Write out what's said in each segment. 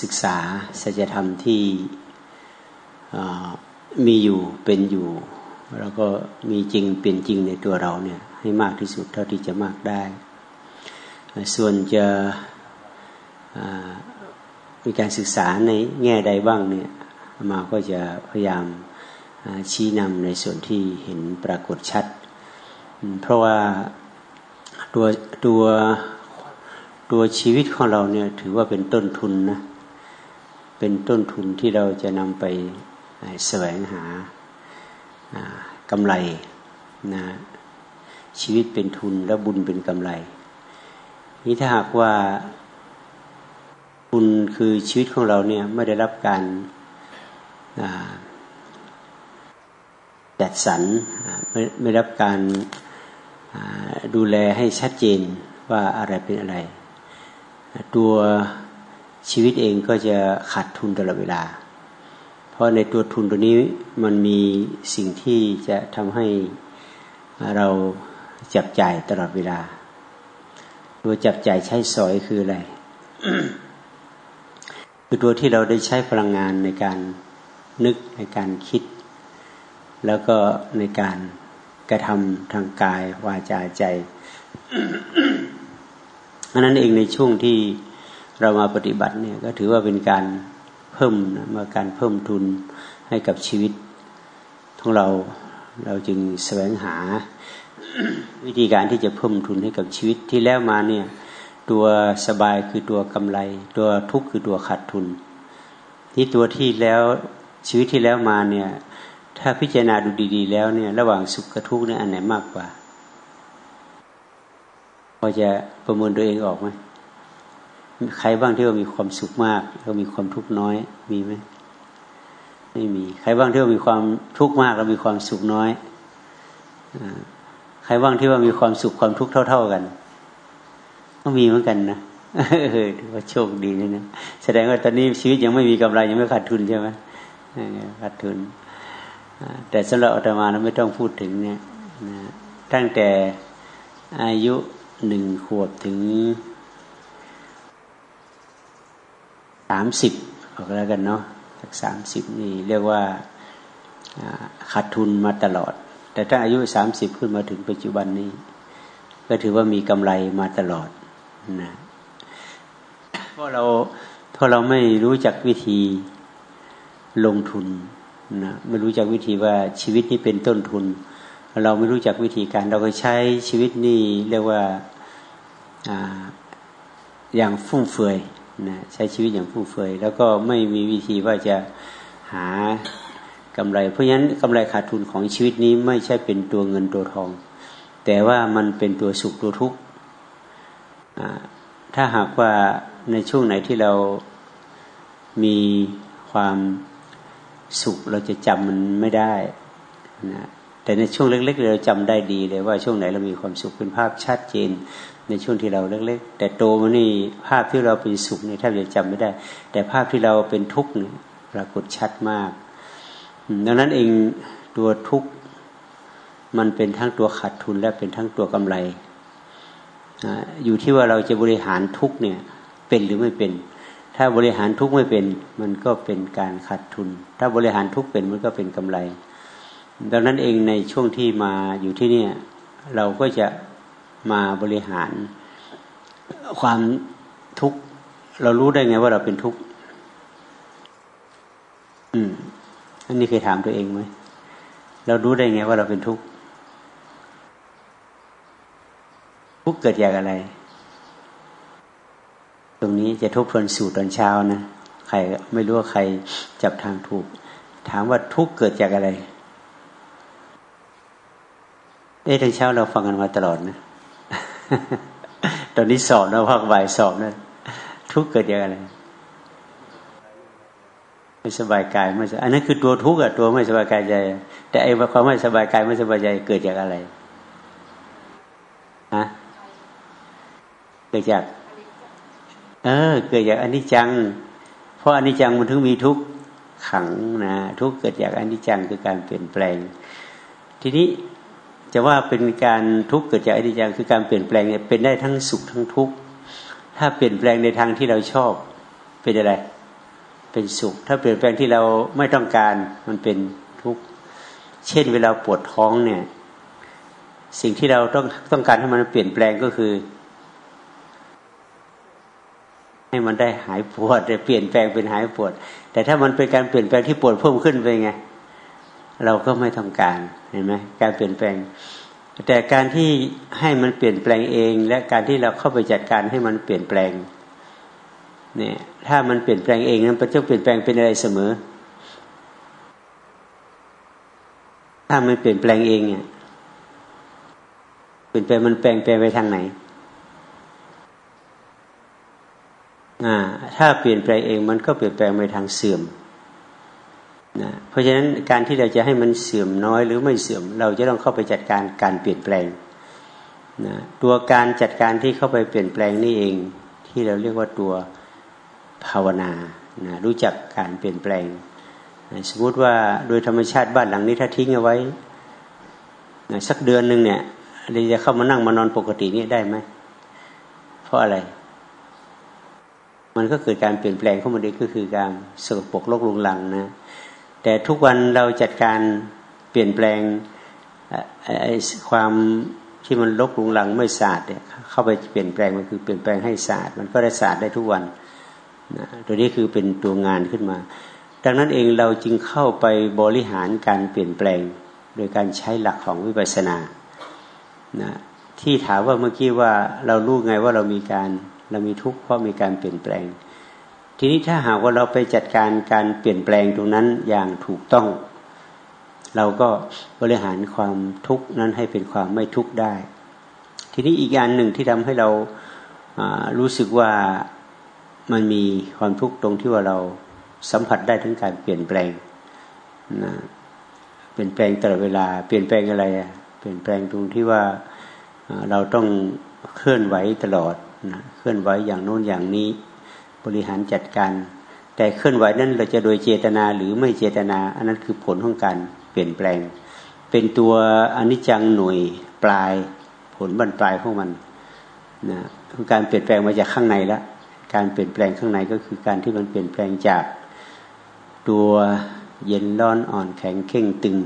ศึกษาสัจธรรมที่มีอยู่เป็นอยู่ แล้วก็มีจริงเป็นจริงในตัวเราเนี่ยให้มากที่สุดเท่าที่จะมากได้ ส่วนจะมีการศึกษาในแง่ใดบ้างเนี่ยมาก็จะพยายามชี้นำในส่วนที่เห็นปรากฏชัด เพราะว่าตัวตัว ตัวชีวิตของเราเนี่ยถือว่าเป็นต้นทุนนะเป็นต้นทุนที่เราจะนำไปแสวงหากำไรนะชีวิตเป็นทุนและบุญเป็นกำไร นี้ถ้าหากว่าบุญคือชีวิตของเราเนี่ยไม่ได้รับการจัดสรรไม่ไม่รับการดูแลให้ชัดเจนว่าอะไรเป็นอะไร ตัวชีวิตเองก็จะขาดทุนตลอดเวลา เพราะในตัวทุนตัวนี้มันมีสิ่งที่จะทำให้เราจับจ่ายตลอดเวลา ตัวจับจ่ายใช้สอยคืออะไร คือตัวที่เราได้ใช้พลังงานในการนึกในการคิด แล้วก็ในการกระทำทางกายวาจาใจ อันนั้นเองในช่วงที่เรามาปฏิบัติเนี่ยก็ถือว่าเป็นการเพิ่มมาการเพิ่มทุนให้กับชีวิตของเราเราจึงแสวงหาวิธีการที่จะเพิ่มทุนให้กับชีวิตที่แล้วมาเนี่ยตัวสบายคือตัวกำไร ตัวทุกข์คือตัวขาดทุน ที่ตัวที่แล้วชีวิตที่แล้วมาเนี่ยถ้าพิจารณาดูดี ๆ แล้วเนี่ยระหว่างสุขกับทุกข์เนี่ยอันไหนมากกว่า อจะประเมินตัวเองออกไหมใครบ้างที่ว่ามีความสุขมากแล้วมีความทุกข์น้อย มีไหมไม่มี ใครบ้างที่ว่ามีความทุกข์มากแล้วมีความสุขน้อยใครบ้างที่ว่ามีความสุขความทุกข์เท่า ๆกัน ก็มีเหมือนกันนะเออถือว่าโชคดีเลยนะแสดงว่าตอนนี้ชีวิตยังไม่มีกำไรยังไม่ขาดทุนใช่ไหมขาดทุนแต่สำหรับอาตมาเราไม่ต้องพูดถึงเนี่ยนะตั้งแต่อายุ หนึ่งขวบถึงสามสิบออกแล้วกันเนาะสักสามสิบนี่เรียกว่าขาดทุนมาตลอด แต่ถ้าอายุสามสิบขึ้นมาถึงปัจจุบันนี้ ก็ถือว่ามีกำไรมาตลอดนะเพราะเราเพราะเราไม่รู้จักวิธีลงทุนนะไม่รู้จักวิธีว่าชีวิตนี้เป็นต้นทุน เราไม่รู้จักวิธีการเราก็ใช้ชีวิตนี่เรียกว่า อย่างฟุ่มเฟือยนะใช้ชีวิตอย่างฟุ่มเฟือยแล้วก็ไม่มีวิธีว่าจะหากำไร เพราะฉะนั้นกำไรขาดทุนของชีวิตนี้ไม่ใช่เป็นตัวเงินตัวทอง แต่ว่ามันเป็นตัวสุขตัวทุกข์ถ้าหากว่าในช่วงไหนที่เรามีความสุขเราจะจำมันไม่ได้นะแต่ในช่วงเล็กๆเราจำได้ดีเลยว่าช่วงไหนเรามีความสุขเป็นภาพชัดเจน ในช่วงที่เราเล็กๆ แต่โตมานี่ภาพที่เราเป็นสุขเนี่ยแทบจะจำไม่ได้ แต่ภาพที่เราเป็นทุกข์เนี่ยปรากฏชัดมาก ดังนั้นเองตัวทุกข์มันเป็นทั้งตัวขาดทุนและเป็นทั้งตัวกำไรอยู่ที่ว่าเราจะบริหารทุกข์เนี่ยเป็นหรือไม่เป็น ถ้าบริหารทุกข์ไม่เป็น มันก็เป็นการขาดทุน ถ้าบริหารทุกข์เป็นมันก็เป็นกำไร ดังนั้นเองในช่วงที่มาอยู่ที่นี่เราก็จะ มาบริหาร ความทุกข์เรารู้ได้ไงว่าเราเป็นทุกข์อืม อันนี้เคยถามตัวเองไหมเรารู้ได้ไงว่าเราเป็นทุกข์ทุกข์เกิดจากอะไร ตรงนี้จะทบทวนสู่ตอนเช้านะใครไม่รู้ว่าใครจับทางถูก ถามว่าทุกข์เกิดจากอะไรเอ้ตอนเช้าเราฟังกันมาตลอดนะ ตอนนี้สอบนะภาคบ่ายสอบนะทุกเกิดจากอะไรไม่สบายกายไม่สอันนั้นคือตัวทุกข์อะตัวไม่สบายกายใจ แต่ไอ้ความไม่สบายกายไม่สบายใจเกิดจากอะไรฮะเกิดจาก เออ เกิดจากอนิจจัง เพราะอนิจจังมันถึงมีทุกข์ขังนะทุกข์เกิดจากอนิจจังคือการเปลี่ยนแปลง ทีนี้ จะว่าเป็นการทุกข์เกิดจากอนิจจังคือการเปลี่ยนแปลงเนี่ยเป็นได้ทั้งสุขทั้งทุกข์ถ้าเปลี่ยนแปลงในทางที่เราชอบเป็นอะไร เป็นสุข ถ้าเปลี่ยนแปลงที่เราไม่ต้องการมันเป็นทุกข์เช่นเวลาปวดท้องเนี่ย สิ่งที่เราต้องต้องการให้มันเปลี่ยนแปลงก็คือ ให้มันได้หายปวดแต่เปลี่ยนแปลงเป็นหายปวด แต่ถ้ามันเป็นการเปลี่ยนแปลงที่ปวดเพิ่มขึ้นไปไง เราก็ไม่ต้องการเห็นไหมการเปลี่ยนแปลง แต่การที่ให้มันเปลี่ยนแปลงเอง และการที่เราเข้าไปจัดการให้มันเปลี่ยนแปลงเนี่ยถ้ามันเปลี่ยนแปลงเองนั้นมันจะเปลี่ยนแปลงเป็นอะไรเสมอ ถ้ามันเปลี่ยนแปลงเองเนี่ยเปลี่ยนแปลงมันแปลงแปลงไปทางไหนอ่าถ้าเปลี่ยนแปลงเองมันก็เปลี่ยนแปลงไปทางเสื่อม นะเพราะฉะนั้นการที่เราจะให้มันเสื่อมน้อยหรือไม่เสื่อม เราจะต้องเข้าไปจัดการการเปลี่ยนแปลงนะตัวการจัดการที่เข้าไปเปลี่ยนแปลงนี่เอง ที่เราเรียกว่าตัวภาวนานะรู้จักการเปลี่ยนแปลงนะสมมติว่าโดยธรรมชาติบ้านหลังนี้ถ้าทิ้งเอาไว้นะสักเดือนหนึ่งเนี่ยเราจะเข้ามานั่งมานอนปกตินี่ได้ไหมเพราะอะไร มันก็เกิดการเปลี่ยนแปลงเข้ามาด้ก็คือการสกปรกโรคลุงลังนะ แต่ทุกวันเราจัดการเปลี่ยนแปลงความที่มันลกลุงหลังไม่สะอาดเนี่ยเข้าไปเปลี่ยนแปลงมันคือเปลี่ยนแปลงให้สะอาดมันก็ได้สะอาดได้ทุกวันนะตัวนี้คือเป็นตัวงานขึ้นมา ดังนั้นเองเราจึงเข้าไปบริหารการเปลี่ยนแปลง โดยการใช้หลักของวิปัสสนานะที่ถามว่าเมื่อกี้ว่าเรารู้ไงว่าเรามีการเรามีทุกข์เพราะมีการเปลี่ยนแปลง ทีนี้ถ้าหากว่าเราไปจัดการการเปลี่ยนแปลงตรงนั้นอย่างถูกต้อง เราก็บริหารความทุกข์นั้นให้เป็นความไม่ทุกข์ได้ ทีนี้อีกอย่างหนึ่งที่ทำให้เรารู้สึกว่ามันมีความทุกข์ตรงที่ว่าเราสัมผัสได้ถึงการเปลี่ยนแปลงนะเปลี่ยนแปลงตลอดเวลา เปลี่ยนแปลงอะไรอะเปลี่ยนแปลงตรงที่ว่าเราต้องเคลื่อนไหวตลอดนะเคลื่อนไหวอย่างโน้นอย่างนี้ บริหารจัดการ แต่เคลื่อนไหวนั้นเราจะโดยเจตนาหรือไม่เจตนา อันนั้นคือผลของการเปลี่ยนแปลง เป็นตัวอนิจจังหน่วยปลายผลบรรปลายของมันนะการเปลี่ยนแปลงมาจากข้างในละการเปลี่ยนแปลงข้างในก็คือการที่มันเปลี่ยนแปลงจาก ตัวเย็นร้อนอ่อนแข็งเข่งตึง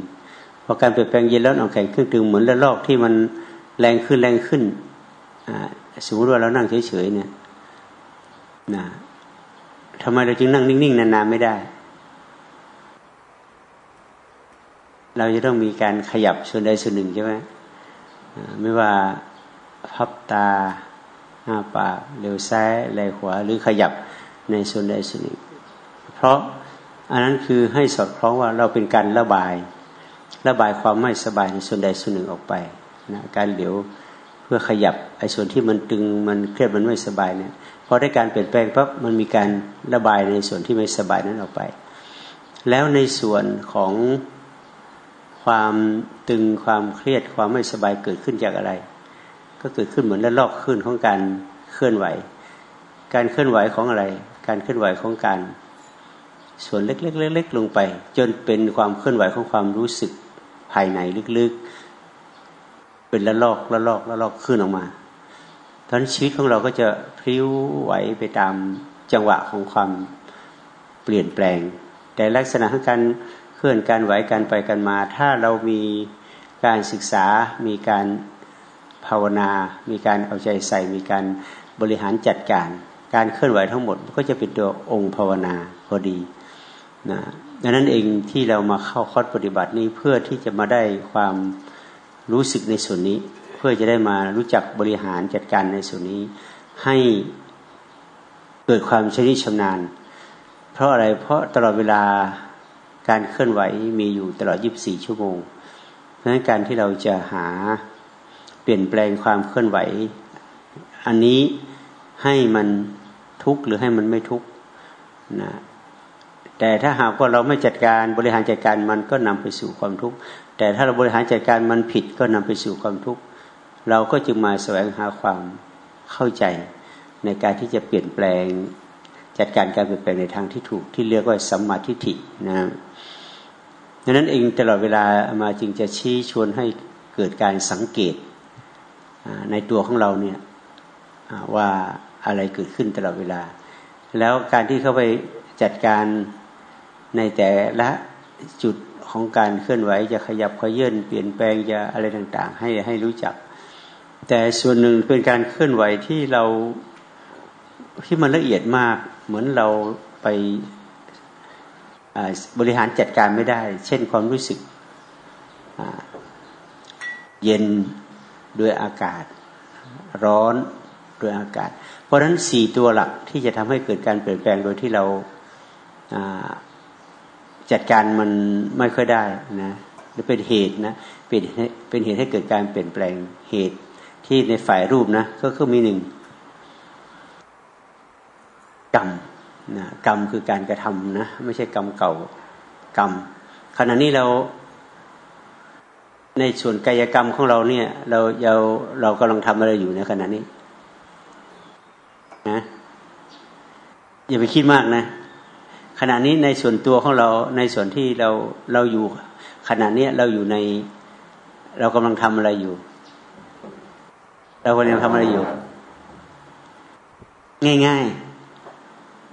พอการเปลี่ยนแปลงเย็นร้อนอ่อนแข็งเข่งตึงเหมือนระลอกที่มันแรงขึ้นแรงขึ้นสมมติว่าเรานั่งเฉยๆเนี่ยนะ ทำไมเราจึงนั่งนิ่งๆนานๆไม่ได้ เราจะต้องมีการขยับส่วนใดส่วนหนึ่งใช่ไหมไม่ว่าพับตาหน้าปากเลี้ยวซ้ายไหลขวา หรือขยับในส่วนใดส่วนหนึ่ง เพราะอันนั้นคือให้สอดคล้องว่าเราเป็นการระบาย ระบายความไม่สบายในส่วนใดส่วนหนึ่งออกไปนะการเหลียวเพื่อขยับไอ้ส่วนที่มันตึงมันเครียดมันไม่สบายเนี่ย พอได้การเปลี่ยนแปลงปั๊บมันมีการระบายในส่วนที่ไม่สบายนั้นออกไป แล้วในส่วนของความตึงความเครียดความไม่สบายเกิดขึ้นจากอะไร ก็เกิดขึ้นเหมือนระลอกขึ้นของการเคลื่อนไหว การเคลื่อนไหวของอะไร การเคลื่อนไหวของการส่วนเล็กๆๆลงไป จนเป็นความเคลื่อนไหวของความรู้สึกภายในลึกๆ เป็นระลอกระลอกระลอกขึ้นออกมา ตอนชีวิตของเราก็จะพลิ้วไหวไปตามจังหวะของความเปลี่ยนแปลง แต่ลักษณะของการเคลื่อนการไหวการไปกันมา ถ้าเรามีการศึกษา มีการภาวนา มีการเอาใจใส่ มีการบริหารจัดการ การเคลื่อนไหวทั้งหมดก็จะเป็นตัวองค์ภาวนาพอดีนะดังนั้นเองที่เรามาเข้าคอร์สปฏิบัตินี้เพื่อที่จะมาได้ความรู้สึกในส่วนนี้ เพื่อจะได้มารู้จักบริหารจัดการในส่วนนี้ ให้เกิดความชนิชำนาญ เพราะอะไรเพราะตลอดเวลาการเคลื่อนไหวมีอยู่ตลอด 24 ชั่วโมงเพราะฉะนั้นการที่เราจะหาเปลี่ยนแปลงความเคลื่อนไหว อันนี้ให้มันทุกข์หรือให้มันไม่ทุกข์นะแต่ถ้าหากว่าเราไม่จัดการบริหารจัดการมันก็นำไปสู่ความทุกข์แต่ถ้าเราบริหารจัดการมันผิดก็นำไปสู่ความทุกข์ เราก็จึงมาแสวงหาความเข้าใจในการที่จะเปลี่ยนแปลง จัดการการเปลี่ยนแปลงในทางที่ถูก ที่เรียกว่าสัมมาทิฏฐินะดังนั้นเองตลอดเวลามาจึงจะชี้ชวนให้เกิดการสังเกตในตัวของเราเนี่ยว่าอะไรเกิดขึ้นตลอดเวลา แล้วการที่เข้าไปจัดการในแต่ละจุดของการเคลื่อนไหวจะขยับขยื่นเปลี่ยนแปลงจะอะไรต่าง ๆ ให้ให้รู้จัก แต่ส่วนหนึ่งเป็นการเคลื่อนไหวที่เราที่มันละเอียดมาก เหมือนเราไปบริหารจัดการไม่ได้ เช่นความรู้สึกเย็นด้วยอากาศ ร้อนด้วยอากาศ เพราะฉะนั้นสี่ตัวหลักที่จะทำให้เกิดการเปลี่ยนแปลงโดยที่เราจัดการมันไม่ค่อยได้นะหรือเป็นเหตุนะเป็นเป็นเหตุให้เกิดการเปลี่ยนแปลงเหตุ ที่ในฝ่ายรูปนะ ก็คือมีหนึ่งกรรมนะกรรมคือการกระทำนะ ไม่ใช่กรรมเก่ากรรมขณะนี้เราในส่วนกายกรรมของเราเนี่ย เราเราเรากำลังทำอะไรอยู่ในขณะนี้นะอย่าไปคิดมากนะ ขณะนี้ในส่วนตัวของเราในส่วนที่เราเราอยู่ ขณะนี้เราอยู่ใน เรากำลังทำอะไรอยู่ เรากำลังทำอะไรอยู่ ง่าย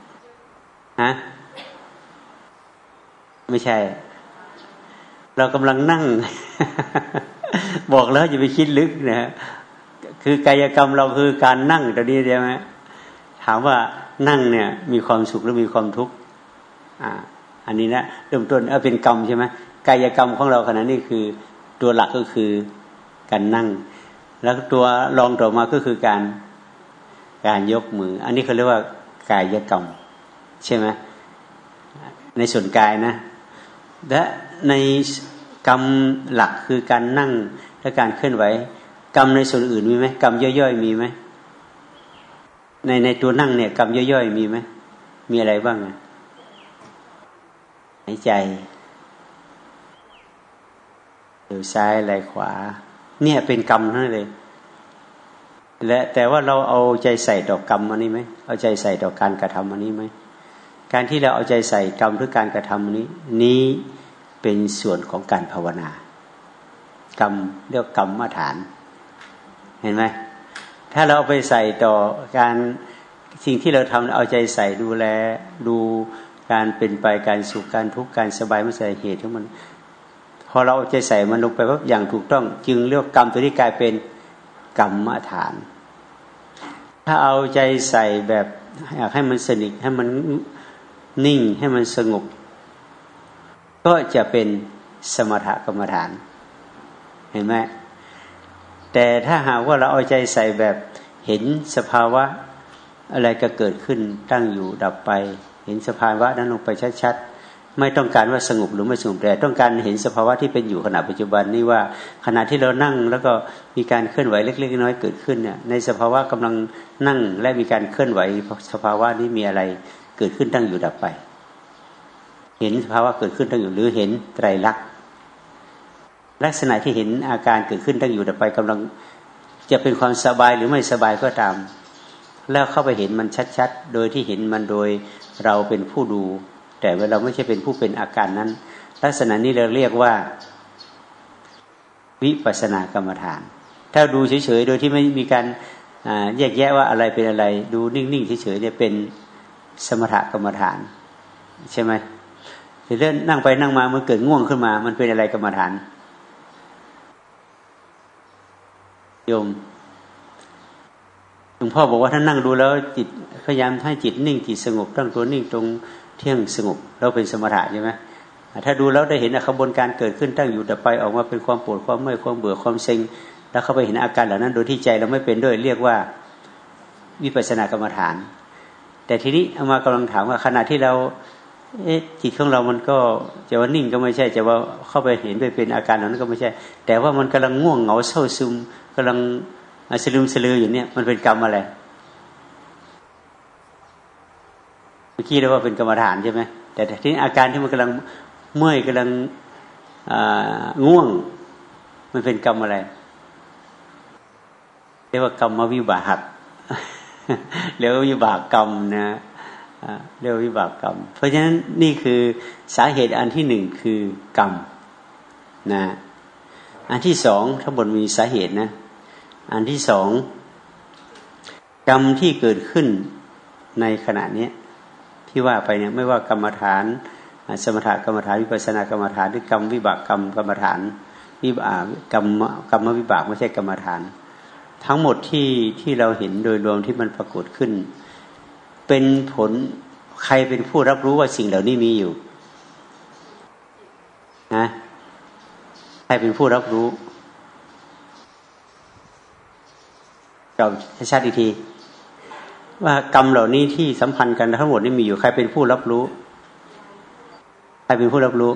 ๆฮะไม่ใช่ เรากำลังนั่ง บอกแล้วอย่าไปคิดลึกนะฮะคือกายกรรมเราคือการนั่งตอนนี้ใช่ไหมถามว่านั่งเนี่ย มีความสุขหรือมีความทุกข์อ่า อันนี้นะเริ่มต้นเอาเป็นกรรมใช่ไหมกายกรรมของเราขณะนี้คือ ตัวหลักก็คือการนั่ง แล้วตัวรองต่อมาก็คือการการยกมือ อันนี้เขาเรียกว่ากายกรรม ใช่ไหมในส่วนกายนะ และในกรรมหลักคือการนั่งและการเคลื่อนไหว กรรมในส่วนอื่นมีไหมกรรมย่อยๆมีไหมในในตัวนั่งเนี่ยกรรมย่อยๆมีไหมมีอะไรบ้างอะหายใจเดี๋ยวซ้ายไหลขวา เนี่ยเป็นกรรมนั่นเลย และแต่ว่าเราเอาใจใส่ต่อกรรมอันนี้ไหมเอาใจใส่ต่อการกระทำอันนี้ไหมการที่เราเอาใจใส่กรรมหรือการกระทำอันนี้ นี้เป็นส่วนของการภาวนา กรรมเรียกกรรมมาฐาน เห็นไหมถ้าเราเอาไปใส่ต่อการสิ่งที่เราทำเอาใจใส่ดูแลดูการเป็นไปการสุขการทุกข์การสบายไม่ใส่เหตุของมัน อเราเอาใจใส่มันลงไปว่าอย่างถูกต้อง จึงเรียกกรรมตัวนี้กลายเป็นกรรมฐาน ถ้าเอาใจใส่แบบอยากให้มันสนิทให้มันนิ่งให้มันสงบ ก็จะเป็นสมถกรรมฐาน เห็นไหมแต่ถ้าหากว่าเราเอาใจใส่แบบเห็นสภาวะอะไรก็เกิดขึ้นตั้งอยู่ดับไป เห็นสภาวะนั้นลงไปชัดๆ ไม่ต้องการว่าสงบหรือไม่สงบแต่ต้องการเห็นสภาวะที่เป็นอยู่ขณะปัจจุบันนี้ว่าขณะที่เรานั่งแล้วก็มีการเคลื่อนไหวเล็กๆน้อยๆเกิดขึ้นเนี่ยในสภาวะกำลังนั่งและมีการเคลื่อนไหวสภาวะนี้มีอะไรเกิดขึ้นตั้งอยู่ดับไป เห็นสภาวะเกิดขึ้นตั้งอยู่หรือเห็นไตรลักษณ์ลักษณะที่เห็นอาการเกิดขึ้นตั้งอยู่ดับไปกำลังจะเป็นความสบายหรือไม่สบายก็ตาม แล้วเข้าไปเห็นมันชัดๆ โดยที่เห็นมันโดยเราเป็นผู้ดู แต่ว่าเราไม่ใช่เป็นผู้เป็นอาการนั้น ลักษณะนี้เราเรียกว่า วิปัสสนากรรมฐาน ถ้าดูเฉยๆ โดยที่ไม่มีการแยกแยะว่าอะไรเป็นอะไร ดูนิ่งๆเฉยๆเนี่ยเป็นสมถกรรมฐาน ใช่ไหมแต่เรื่องนั่งไปนั่งมามันเกิดง่วงขึ้นมา มันเป็นอะไรกรรมฐานโยมหลวงพ่อบอกว่าถ้านั่งดูแล้วจิตพยายามให้จิตนิ่งจิตสงบตั้งตัวนิ่งตรง เที่ยงสงบเราเป็นสมถะใช่ไหมถ้าดูแล้วได้เห็นขบวนการเกิดขึ้นตั้งอยู่แต่ไปออกมาเป็นความปวดความเมื่อยความเบื่อความเซ็ง แล้วเข้าไปเห็นอาการเหล่านั้น โดยที่ใจเราไม่เป็นด้วยเรียกว่าวิปัสสนากรรมฐาน แต่ทีนี้เอามากำลังถามว่าขณะที่เราเอจิตของเรามันก็จะว่านิ่งก็ไม่ใช่จะว่าเข้าไปเห็นไปเป็นอาการเหล่านั้นก็ไม่ใช่ แต่ว่ามันกำลังง่วงเหงาเศร้าซึมกำลังสลืมสลืออยู่เนี่ยมันเป็นกรรมอะไร เมื่อกี้เรียกว่าเป็นกรรมฐานใช่ไหมแต่ทีนี้อาการที่มันกำลังเมื่อยกำลังง่วง มันเป็นกรรมอะไรเรียกว่ากรรมวิบากเรียกว่าวิบากกรรมนะเรียกว่าวิบากกรรม เพราะฉะนั้นนี่คือสาเหตุอันที่หนึ่งคือกรรมนะอันที่สองทั้งหมดมีสาเหตุนะ อันที่สองกรรมที่เกิดขึ้นในขณะนี้ ที่ว่าไปเนี่ยไม่ว่ากรรมฐาน สมถกรรมฐานวิปัสสนากรรมฐานหรือกรรมวิบากกรรมกรรมฐานวิบากกรรมกรรมวิบากไม่ใช่กรรมฐาน ทั้งหมดที่ที่เราเห็นโดยรวมที่มันปรากฏขึ้น เป็นผลใครเป็นผู้รับรู้ว่าสิ่งเหล่านี้มีอยู่นะใครเป็นผู้รับรู้จอบชัดอีกที ว่ากรรมเหล่านี้ที่สัมพันธ์กันทั้งหมดนี่มีอยู่ใครเป็นผู้รับรู้ ใครเป็นผู้รับรู้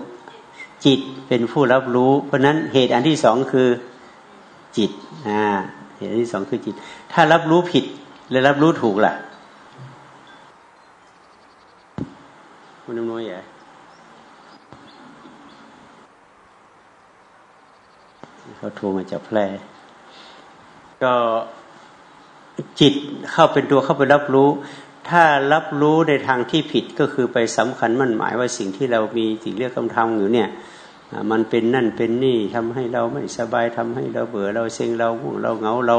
จิตเป็นผู้รับรู้ เพราะนั้นเหตุอันที่สองคือจิตอ่าเหตุอันที่สองคือจิต ถ้ารับรู้ผิดและรับรู้ถูกล่ะคุณน้อยใหญ่เขาโทรมาจากแพร่ก็ จิตเข้าเป็นตัวเข้าไปรับรู้ ถ้ารับรู้ในทางที่ผิดก็คือไปสำคัญมั่นหมายว่าสิ่งที่เรามีสิ่งเรียกคำทำอยู่เนี่ยมันเป็นนั่นเป็นนี่ทำให้เราไม่สบายทำให้เราเบื่อเราเซ็งเราเราเหงาเรา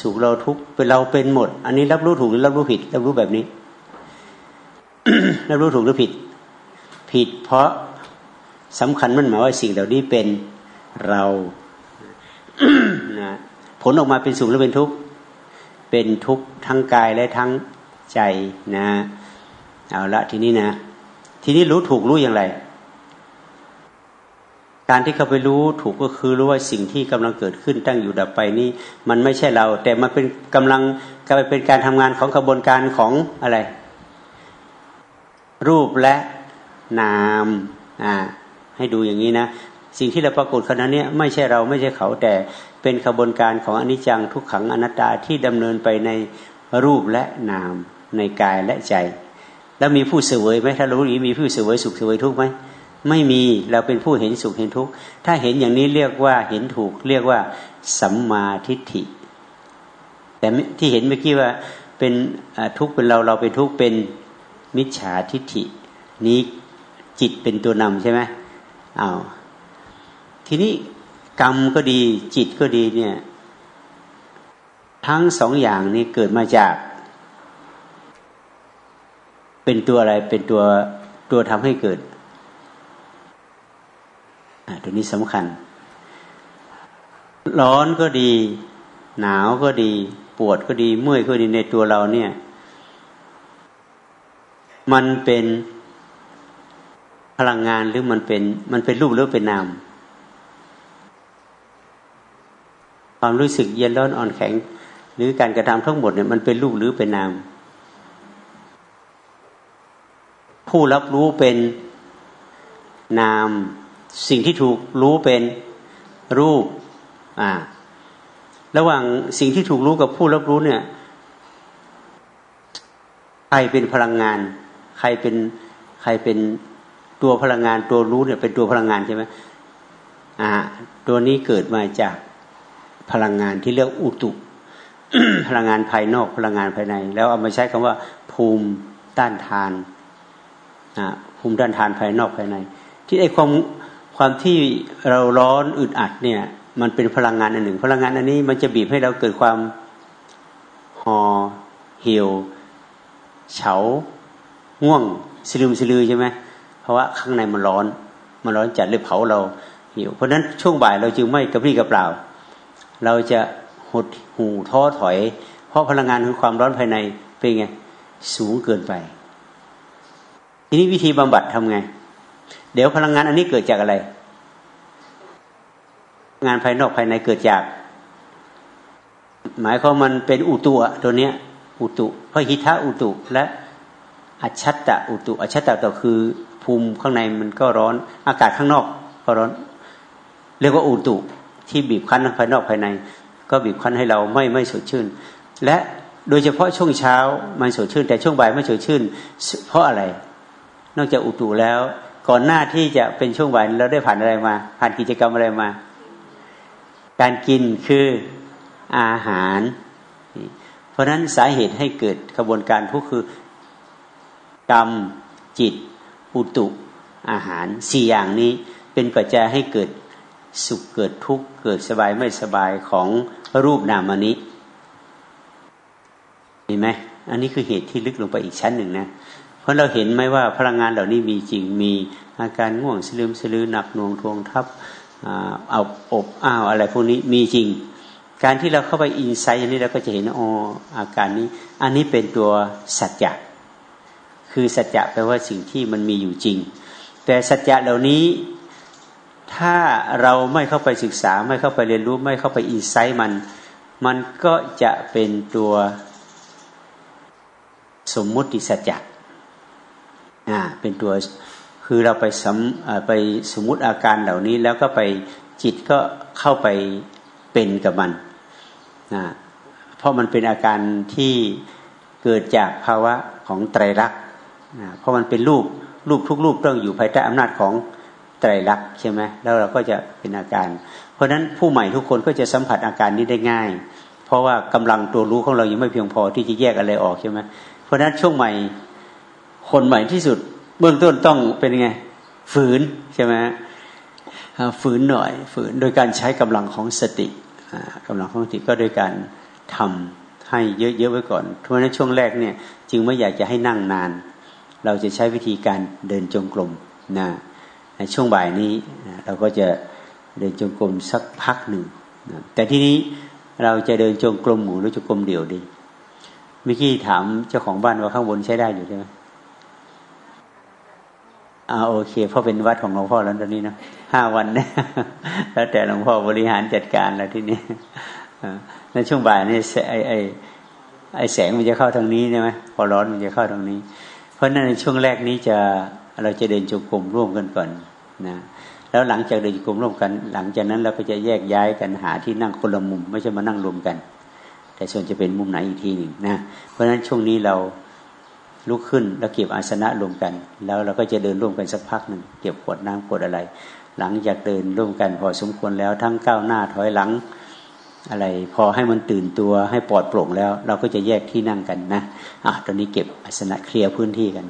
สุขเราทุกข์เป็นเราเป็นหมด อันนี้รับรู้ถูกหรือรับรู้ผิด รับรู้แบบนี้ รับรู้ถูกหรือผิด ผิดเพราะสำคัญมั่นหมายว่าสิ่งเหล่านี้เป็นเรานะผลออกมาเป็นสุขหรือเป็นทุกข์ เป็นทุกข์ทั้งกายและทั้งใจนะเอาละทีนี้นะ ทีนี้รู้ถูกรู้อย่างไร การที่เขาไปรู้ถูกก็คือรู้ว่าสิ่งที่กำลังเกิดขึ้นตั้งอยู่ดับไปนี่มันไม่ใช่เรา แต่มันเป็นกำลังกลายเป็นการทำงานของกระบวนการของอะไร รูปและนามอ่าให้ดูอย่างนี้นะ สิ่งที่เราปรากฏขณะนี้ไม่ใช่เราไม่ใช่เขาแต่เป็นขบวนการของอนิจจังทุกขังอนัตตาที่ดำเนินไปในรูปและนามในกายและใจ แล้วมีผู้เสวยไหมถ้ารู้อย่างนี้มีผู้เสวยสุขเสวยทุกข์ไหมไม่มีเราเป็นผู้เห็นสุขเห็นทุกข์ถ้าเห็นอย่างนี้เรียกว่าเห็นถูก เรียกว่าสัมมาทิฏฐิ แต่ที่เห็นเมื่อกี้ว่าเป็นทุกข์เป็นเราเราเป็นทุกข์เป็นมิจฉาทิฏฐิ นี้จิตเป็นตัวนำใช่ไหมอ้าว ทีนี้กรรมก็ดี จิตก็ดีเนี่ย ทั้งสองอย่างนี้เกิดมาจาก เป็นตัวอะไรเป็นตัวตัวทำให้เกิดตัวนี้สำคัญ ร้อนก็ดี หนาวก็ดี ปวดก็ดี เมื่อยก็ดีในตัวเราเนี่ย มันเป็นพลังงานหรือมันเป็น มันเป็นรูปหรือเป็นนาม ความรู้สึกเย็นร้อนอ่อนแข็ง หรือการกระทำทั้งหมดเนี่ยมันเป็นรูปหรือเป็นนาม ผู้รับรู้เป็นนาม สิ่งที่ถูกรู้เป็นรูปอ่าระหว่างสิ่งที่ถูกรู้กับผู้รับรู้เนี่ย ใครเป็นพลังงาน ใครเป็นใครเป็นตัวพลังงานตัวรู้เนี่ยเป็นตัวพลังงานใช่ไหมอ่าตัวนี้เกิดมาจาก พลังงานที่เรียกอุตุ พลังงานภายนอกพลังงานภายใน แล้วเอามาใช้คำว่า ภูมิต้านทานภูมิต้านทานภายนอกภายใน ที่ไอความความที่เราร้อนอึดอัดเนี่ย มันเป็นพลังงานอันหนึ่ง พลังงานอันนี้มันจะบีบให้เราเกิดความห่อเหี่ยวเฉาง่วงสลืมสลือใช่ไหมเพราะว่าข้างในมันร้อน มันร้อนจัดเลยเผาเราเหี่ยวเพราะฉะนั้นช่วงบ่ายเราจึงไม่กระพรี้กระเปล่า เราจะหดหูท้อถอย เพราะพลังงานคือความร้อนภายในเป็นไงสูงเกินไป ทีนี้วิธีบำบัดทำไง เดี๋ยวพลังงานอันนี้เกิดจากอะไร งานภายนอกภายในเกิดจาก หมายความมันเป็นอุตุตัวเนี้ย อุตุพระหิทะอุตุและอัจฉตะอุตุอัจฉตะก็คือ ภูมิข้างในมันก็ร้อน อากาศข้างนอกก็ร้อน เรียกว่าอุตุ ที่บีบคั้นภายนอกภายใน ก็บีบคั้นให้เราไม่ไม่สดชื่น และโดยเฉพาะช่วงเช้ามันสดชื่น แต่ช่วงบ่ายไม่สดชื่น เพราะอะไร นอกจากอุตุแล้ว ก่อนหน้าที่จะเป็นช่วงบ่ายเราได้ผ่านอะไรมา ผ่านกิจกรรมอะไรมา การกินคืออาหาร เพราะฉะนั้นสาเหตุให้เกิดกระบวนการทุกคือกรรมจิตอุตุอาหารสี่อย่างนี้เป็นปัจจัยให้เกิด สุขเกิดทุกข์เกิดสบายไม่สบายของรูปนามอันนี้เห็นไหมอันนี้คือเหตุที่ลึกลงไปอีกชั้นหนึ่งนะเพราะเราเห็นไหมว่าพลังงานเหล่านี้มีจริงมีอาการง่วงสลืมสลือหนักหน่วงทวงทับเอาอบอ้าวอะไรพวกนี้มีจริง การที่เราเข้าไปอินไซต์อันนี้เราก็จะเห็นอ๋ออาการนี้ อันนี้เป็นตัวสัจจะคือสัจจะแปลว่าสิ่งที่มันมีอยู่จริง แต่สัจจะเหล่านี้ ถ้าเราไม่เข้าไปศึกษา ไม่เข้าไปเรียนรู้ ไม่เข้าไปอินไซต์มัน มันก็จะเป็นตัวสมมุติสัจจะอ่าเป็นตัวคือเราไปสมไปสมมุติอาการเหล่านี้ แล้วก็ไปจิตก็เข้าไปเป็นกับมันนะเพราะมันเป็นอาการที่เกิดจากภาวะของไตรลักษณ์นะเพราะมันเป็นรูปรูปทุกรูปต้องอยู่ภายใต้อำนาจของ ไตรลักษณ์ใช่ไหมแล้วเราก็จะเป็นอาการ เพราะฉะนั้นผู้ใหม่ทุกคนก็จะสัมผัสอาการนี้ได้ง่าย เพราะว่ากำลังตัวรู้ของเรายังไม่เพียงพอที่จะแยกอะไรออกใช่ไหมเพราะฉะนั้นช่วงใหม่คนใหม่ที่สุดเบื้องต้นต้องเป็นไงฝืนใช่ไหมฝืนหน่อยฝืนโดยการใช้กำลังของสติกำลังของสติก็โดยการทำให้เยอะๆไว้ก่อนเพราะฉะนั้นช่วงแรกเนี่ยจึงไม่อยากจะให้นั่งนาน เราจะใช้วิธีการเดินจงกรมนะ ช่วงบ่ายนี้เราก็จะเดินจงกรมสักพักหนึ่งแต่ที่นี้เราจะเดินจงกรมหมู่หรือจงกรมเดี่ยวดีเมื่อกี้ถามเจ้าของบ้านว่าข้างบนใช้ได้อยู่ใช่ไหมอ่าโอเคเพราะเป็นวัดของหลวงพ่อแล้วตอนนี้นะห้าวันนะแล้วแต่หลวงพ่อบริหารจัดการแล้วที่นี้ในช่วงบ่ายนี่ไอไอไอแสงมันจะเข้าทางนี้ใช่ไหมพอร้อนมันจะเข้าทางนี้ เพราะนั้นในช่วงแรกนี้จะ เราจะเดินจงกรมร่วมกันก่อนนะแล้วหลังจากเดินจงกรมร่วมกัน หลังจากนั้นเราก็จะแยกย้ายกันหาที่นั่งคนละมุม ไม่ใช่มานั่งรวมกัน แต่ส่วนจะเป็นมุมไหนอีกทีหนึ่งนะเพราะฉะนั้นช่วงนี้เราลุกขึ้นแล้วเก็บอาสนะรวมกัน แล้วเราก็จะเดินร่วมกันสักพักหนึ่งเก็บขวดน้ำขวดอะไร หลังจากเดินร่วมกันพอสมควรแล้วทั้งก้าวหน้าถอยหลังอะไรพอให้มันตื่นตัวให้ปลอดโปร่งแล้ว เราก็จะแยกที่นั่งกันนะอะตอนนี้เก็บอาสนะเคลียร์พื้นที่กัน